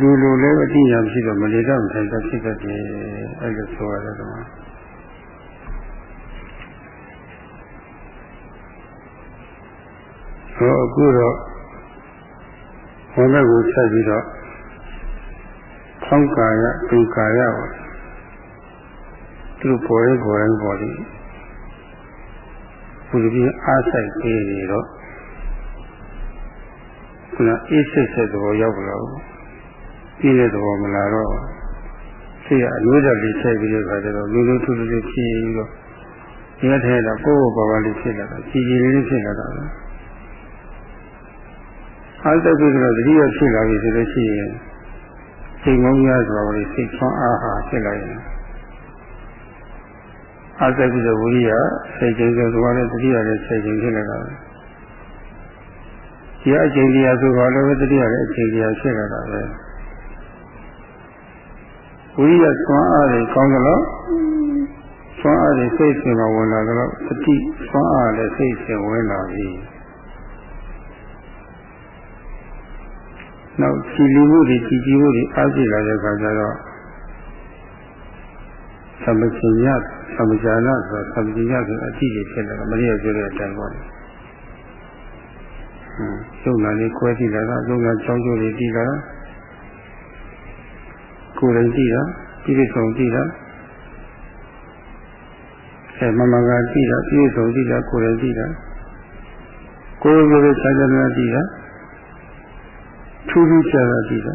လူလိုလည်းအတိညာမရှိတော့မလေတော့မထိုင်တော့ဖြစ်တတ်တယ်အဲ့လိုဆိုရတယ်ကွာဟောအခုတော့ဘုံဘက်ကိုဆက်ပြီးတော့ဖောင်းကာယဒုကာယပါ သူပေါ်ရဲပေါ်ရဲပေါ်ဒီဘုရားကြီးအားဆိုင်ပေးနေတော့ခုနအေးစိတ်ဆက်သဘောရောက်လာဘူးပြည့်တဲ့သဘောမလာတော့စိတ်ကအလို့တက်လေးဆက်ပြီးတဲ့အခါကျတော့လူလူထူထူလေးဖြစ်ပြီးတော့ဒီကထဲတော့ကိုယ့်ကိုယ်ပါပါလေးဖြစ်လာတာကြည်ကြည်လေးလေးဖြစ်လာတာပဲအားတက်ပြီးတော့တတိယဖြစ်လာပြီဆိုလို့ရှိရင်စိတ်မုန်းရဆိုတာကိုစိတ်ချွမ်းအားဟာဖြစ်လာရင် အားတက်ပြီးတော့ဝိရိယစိတ်ကျဉ်ဆိုတော့လည်းတတိယလည်းစိတ်ကျဉ်ဖြစ်လာတာပဲဒီအချိန်တရားဆိုတော့လည်းတတိယလည်းအချိန်တရားဖြစ်လာတာပဲဝိရိယချွမ်းအားတွေကောင်းသလားချွမ်းအားတွေစိတ်ဆင်မှာဝင်လာတော့တတိချွမ်းအားလည်းစိတ်ဆင်ဝင်လာပြီနောက်ကြည်လီမှုတွေကြည်ကြည်မှုတွေအားရှိလာတဲ့အခါကျတော့သမချင်ရ သမဇာနာဆိုသမချင်ရဆိုအတိတွေဖြစ်လာတယ်မရိယပြောတဲ့အတိုင်းပေါ့လေဟမ်ယုံနာလေးကွဲကြည့်လာတာယုံနာချောင်းကျိုးလေးကြည့်လာတာကိုယ်တိုင်ကြည့်တာပြည့်စုံကြည့်တာအဲမမကကြည့်တာပြည့်စုံကြည့်တာကိုယ်တိုင်ကြည့်တာကိုယ်ကိုယ်ရဲ့ဆန္ဒနာကြည့်တာထူးထူးခြားခြားကြည့်တာ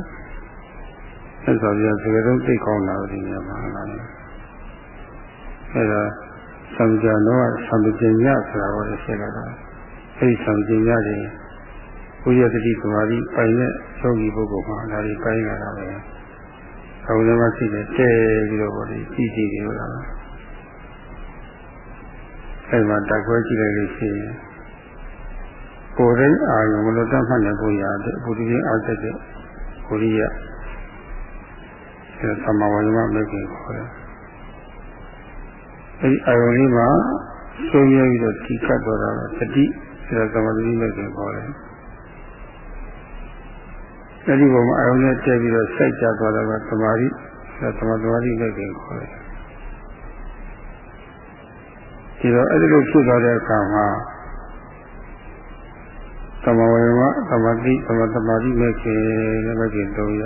ဆက်ဆိုပြစကားလုံးသိကောင်းလာတယ်ဒီနေရာမှာလား အဲဒါသံဃာတော့သံဃညဆိုတာဟောရရှိလာတာအဲဒီသံဃညတွေဘုရားတတိသမာဓိပိုင်တဲ့ယောဂီပုဂ္ဂိုလ်မှာဒါတွေပိုင်လာတာပဲအခုလည်းမရှိတယ်တဲပြီးတော့ဟောဒီကြည့်ကြည့်နေလို့လားအဲမှာတက်ခွဲကြည့်လိုက်လို့ရှိရင်ကိုယ်တိုင်းအာရုံမလို့တတ်မှတ်နေဖို့ရတယ်ဘုရားရှင်အားသက်တဲ့ဘုရိယအဲသမဝါယမမဲ့ခင်ခေါ်တယ် အဲဒီအာရုံလေးမှာဆုံးရပြီးတော့ဒီကတ်တော့တာတတိအဲဒါသမတိမဲ့ခင်ခေါ်တယ်အဲဒီပုံမှာအာရုံနဲ့တည့်ပြီးတော့စိုက်ကြသွားတာကသမာဓိအဲသမသမာဓိမဲ့ခင်ခေါ်တယ်ဒီတော့အဲဒီလိုဖြစ်သွားတဲ့အခါမှာသမဝေမသမတိသမသမာဓိမဲ့ခင်နဲ့မဲ့ခင်၃ရ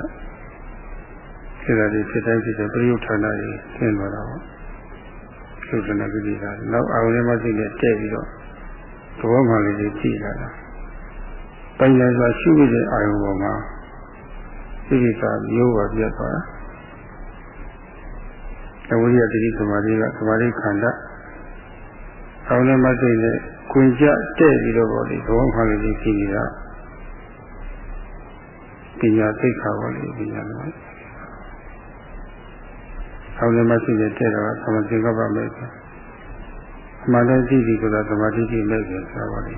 ဖြစ်တာဒီဖြစ်တိုင်းဖြစ်တဲ့ပရိယုဌာနကြီးသင်သွားတာပေါ့ သုဒနာပိဋကနောက်အာရုံနဲ့မှစိတ်နဲ့တဲ့ပြီးတော့သဘောမှန်လေးကြီးကြည့်လာတာပိုင်နိုင်စွာရှိနေတဲ့အာရုံပေါ်မှာစိတ်ကမျိုးပါပြတ်သွားတာအဝိရတတိသမာဓိကသမာဓိခန္ဓာအာရုံနဲ့မှစိတ်နဲ့ခွင်ကြတဲ့ပြီးတော့ပေါ့လေသဘောမှန်လေးကြီးကြည့်နေတာပညာသိက္ခာပေါ့လေပညာတော့ ဆောင်းနေမှရှိတဲ့တဲ့တော့သမသင်္ကပ္ပမဲ့ပဲအမှန်တည်းကြည့်ပြီးဆိုတာသမာဓိရှိမဲ့ပဲဆိုတာပါလေ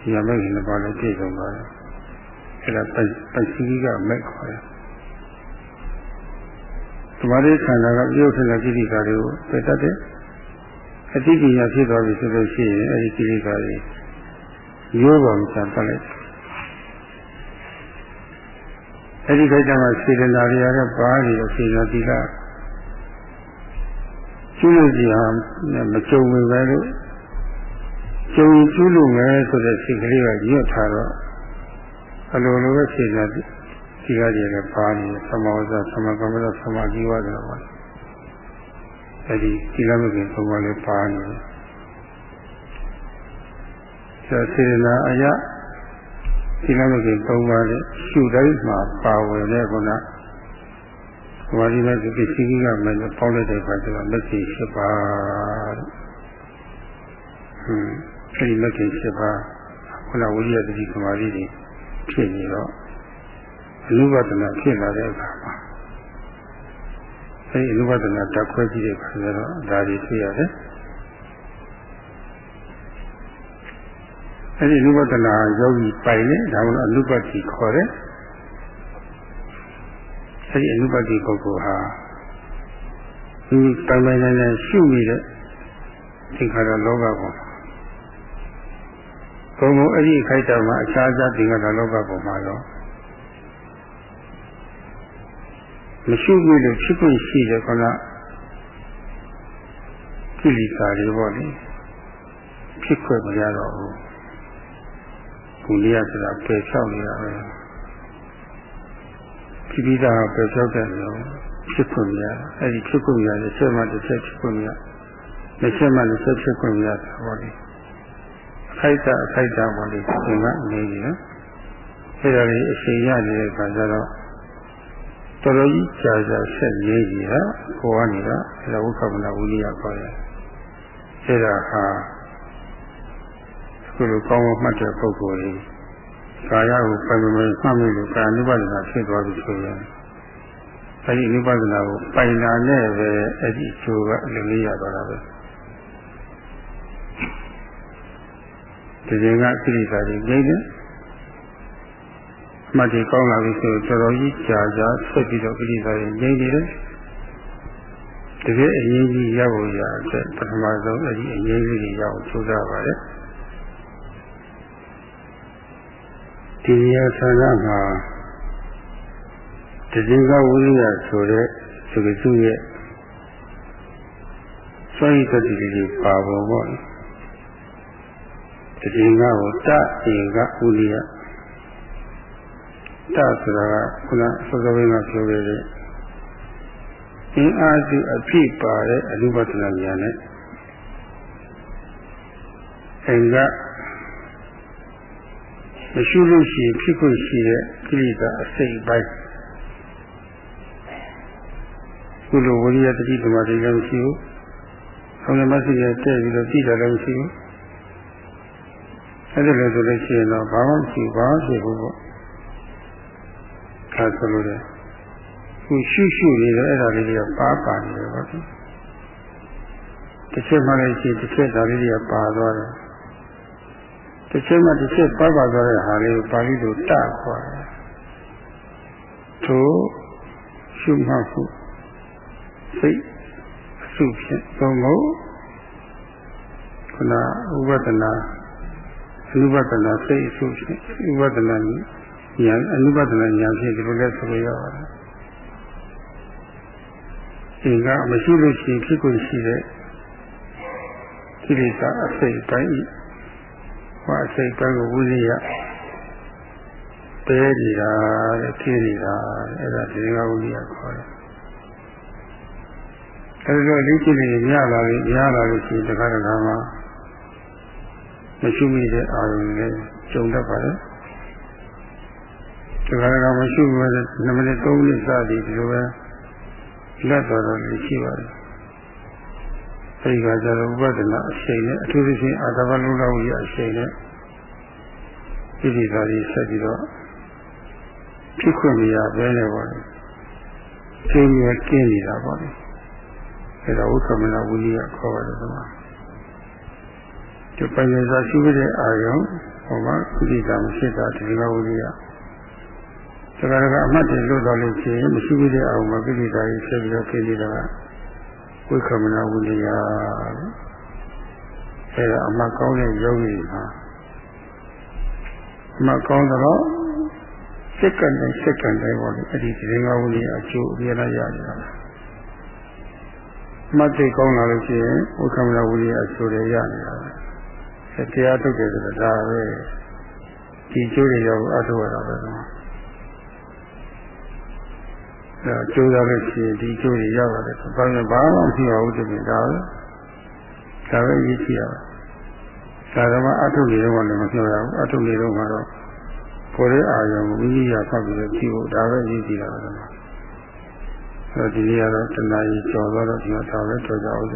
ဒီရမဲ့ခင်ပါလို့ပြည့်စုံသွားတယ်အဲ့ဒါပစ္စည်းကမဲ့ခေါ်တယ်သမာဓိခန္ဓာကပြုတ်ထတဲ့ကိဋ္တာတွေကိုပြတ်တတ်တယ်အတိပညာဖြစ်သွားပြီဆိုလို့ရှိရင်အဲဒီကိဋ္တာတွေရိုးပါမချန်တက်လိုက်အဲဒီခိုက်တာမှာစေတနာတွေရတဲ့ပါးတွေစေတနာတိက ကျွလို့စီဟာမကြုံဝင်ပဲလို့ကြုံကျွလို့မယ်ဆိုတဲ့စိတ်ကလေးကညွတ်ထားတော့အလိုလိုပဲစေတနာဒီကကြီးလည်းပါနေသမဝဇ္ဇသမကမ္မဇသမဇီဝဆိုတော့အဲဒီသီလမဂ္ဂင်သုံးပါးလည်းပါနေတယ်စေတနာအယသီလမဂ္ဂင်သုံးပါးလည်းရှုတိုင်းမှာပါဝင်တဲ့ခုန ဝါဒီမဲ့ဒီပစ္စည်းကမလည်းပေါင်းလိုက်တဲ့အခါကျတော့လက်ရှိရှိပါဟွန်းအဲဒီလက်ရှိရှိပါဝခုနဝိရိယတတိသမာဓိတွေဖြစ်နေတော့အနုပဒနာဖြစ်လာတဲ့အခါမှာအဲဒီအနုပဒနာဓာတ်ခွဲကြည့်တဲ့အခါကျတော့ဒါတွေသိရတယ်အဲဒီအနုပဒနာယောဂီပိုင်နဲ့ဒါကအနုပတိခေါ်တယ် အဲဒီအနုပတိပုဂ္ဂိုလ်ဟာဒီတိုင်ပိုင်နဲ့ရှုနေတဲ့သင်္ခါရလောကပေါ်ဘုံဘုံအဲ့ဒီခိုက်တာမှာအခြားခြားသင်္ခါရလောကပေါ်မှာတော့မရှိဘူးလို့ဖြစ်ခွင့်ရှိတယ်ခန္ဓာကိလေသာတွေပေါ့လေဖြစ်ခွင့်မရတော့ဘူးဘုရားဆိုတာပယ်ဖြောက်နေတာပဲ ခိပိတာပယ်ဖြောက်တဲ့လို့ဖြစ်ခွင့်မရအဲ့ဒီဖြစ်ခွင့်မရတဲ့ဆက်မှတစ်ဆက်ဖြစ်ခွင့်မရတစ်ဆက်မှတစ်ဆက်ဖြစ်ခွင့်မရတာပေါ့လေအခိုက်တာအခိုက်တာပေါ့လေသင်ကနေကြီးနော်အဲ့ဒါလေးအချိန်ရနေတဲ့အခါကျတော့တော်တော်ကြီးကြာကြာဆက်နေကြီးဟာကိုယ်ကနေတော့အဲ့ဒါဝိက္ခမနာဝိရိယခေါ်တယ်အဲ့ဒါဟာခုလိုကောင်းမှတ်တဲ့ပုဂ္ဂိုလ်ကြီး ကာယကိုပိုင်ပိုင်မှတ်မိလို့ကာနုပါဒနာဖြစ်သွားပြီဆိုရင်အဲဒီအနုပါဒနာကိုပိုင်တာနဲ့ပဲအဲ့ဒီအကျိုးကအလုံးလေးရသွားတာပဲဒီရင်ကကိရိတာကြီးငိမ့်တယ်မှတ်ဒီကောင်းလာပြီဆိုတော်တော်ကြီးကြာကြာဆက်ပြီးတော့ကိရိတာကြီးငိမ့်နေတယ်တကယ်အရင်ကြီးရောက်ဖို့ရတဲ့ပထမဆုံးအဲ့ဒီအရင်ကြီးကြီးရောက်ကြိုးစားပါလေ ဒီနေရာဆန္ဒမှာတည်င်းကဝိရိယဆိုတဲ့သူကသူ့ရဲ့စွန့်ရည်တတိတွေပါပေါ်ပေါ့တည်င်းကကိုတအေကဝိရိယတဆိုတာကခုနစောစောကပြောခဲ့တဲ့အင်းအားစုအဖြစ်ပါတဲ့အနုပဒနာဉာဏ်နဲ့အင်္ဂ မရှိလို့ရှိရင်ဖြစ်ခွင့်ရှိတဲ့ကိလေသာအစိတ်ပိုင်းကုလိုဝိရိယတတိသမာဓိလည်းမရှိဘူး။ဆောင်းမစိရတဲ့ပြီးတော့ကြည့်တယ်လည်းမရှိဘူး။အဲ့ဒါလည်းဆိုလို့ရှိရင်တော့ဘာမှမရှိဘာမှဖြစ်ဘူးပေါ့။ဒါဆိုလို့လေခုရှုရှုနေတယ်အဲ့ဒါလေးတွေကပါပါနေတယ်ပေါ့။တစ်ချက်မှလည်းရှိတစ်ချက်ဒါလေးတွေကပါသွားတယ်။ တစ်ချက်မှတစ်ချက်ပါပါသွားတဲ့ဟာလေးကိုပါဠိလိုတခေါ်တယ်။ထိုရှုမှတ်ဖို့စိတ်အစုဖြင့်သုံးဖို့ခုနဥပဒနာအနုပဒနာစိတ်အစုဖြင့်ဥပဒနာဉာဏ်အနုပဒနာဉာဏ်ဖြင့်ဒီလိုလဲဆိုရပါတယ်။ဒီကမရှိလို့ရှိရင်ဖြစ်ကိုရှိတဲ့ကိလေသာအစိတ်တိုင်း ဟောအစိတ်ပိုင်းကိုဝိရိယတဲနေတာတဲ့ဖြည့်နေတာအဲ့ဒါဒီကဝိရိယခေါ်တယ်အဲဒီတော့လေ့ကျင့်နေရလာပြီရလာလို့ရှိရင်တခါတခါမှမရှိမိတဲ့အာရုံနဲ့ကြုံတတ်ပါတယ်တခါတခါမရှိမဲ့2မိနစ်3မိနစ်စသည်ဒီလိုပဲလက်တော်တော်လေးရှိပါတယ် အဲဒီကကျတော့ဥပဒနာအချိန်နဲ့အထူးသဖြင့်အာသဘလုံးတော်ကြီးအချိန်နဲ့ဒီဒီသာကြီးဆက်ပြီးတော့ဖြစ်ခွင့်မရဘဲနဲ့ပေါ့လေကျင်းရကင်းနေတာပေါ့လေအဲဒါဥက္ကမနာဝိရိယခေါ်ပါတယ်ကွာဒီပိုင်ရစာရှိတဲ့အာယုံဟောမှာကုသတာမရှိတာဒီကဝိရိယစကားကအမှတ်တွေလွတ်တော်လို့ရှိရင်မရှိတဲ့အာယုံမှာကုသတာကြီးဆက်ပြီးတော့ကိလေသာဝိက္ခမနာဝိရိယအဲဒါအမှတ်ကောင်းတဲ့ယောဂီဟာအမှတ်ကောင်းတော့စက္ကန့်နဲ့စက္ကန့်တိုင်းပေါ့လေအဲ့ဒီဒီကဝိရိယအကျိုးအပြည့်လာရနေတာမှတ်သိကောင်းလာလို့ရှိရင်ဝိက္ခမနာဝိရိယအကျိုးတွေရနေတာပဲတရားထုတ်တယ်ဆိုတာဒါပဲဒီကျိုးတွေရောအထုရတာပဲကွာ အဲကျိုးသားလို့ရှိရင်ဒီကျိုးတွေရပါတယ်ဘာလို့ဘာမှမရှိပါဘူးတကယ်ဒါပဲဒါပဲရည်ကြည့်ရပါဒါကမှအထုနေတော့လည်းမပြောရဘူးအထုနေတော့မှတော့ကိုယ်ရဲ့အာရုံကိုဝိရိယဖောက်ပြီးတော့ကြည့်ဖို့ဒါပဲရည်ကြည့်တာပါအဲဒီနေ့ကတော့တဏှာကြီးကျော်သွားတော့ဒီမှာဒါပဲကြောက်ကြအောင်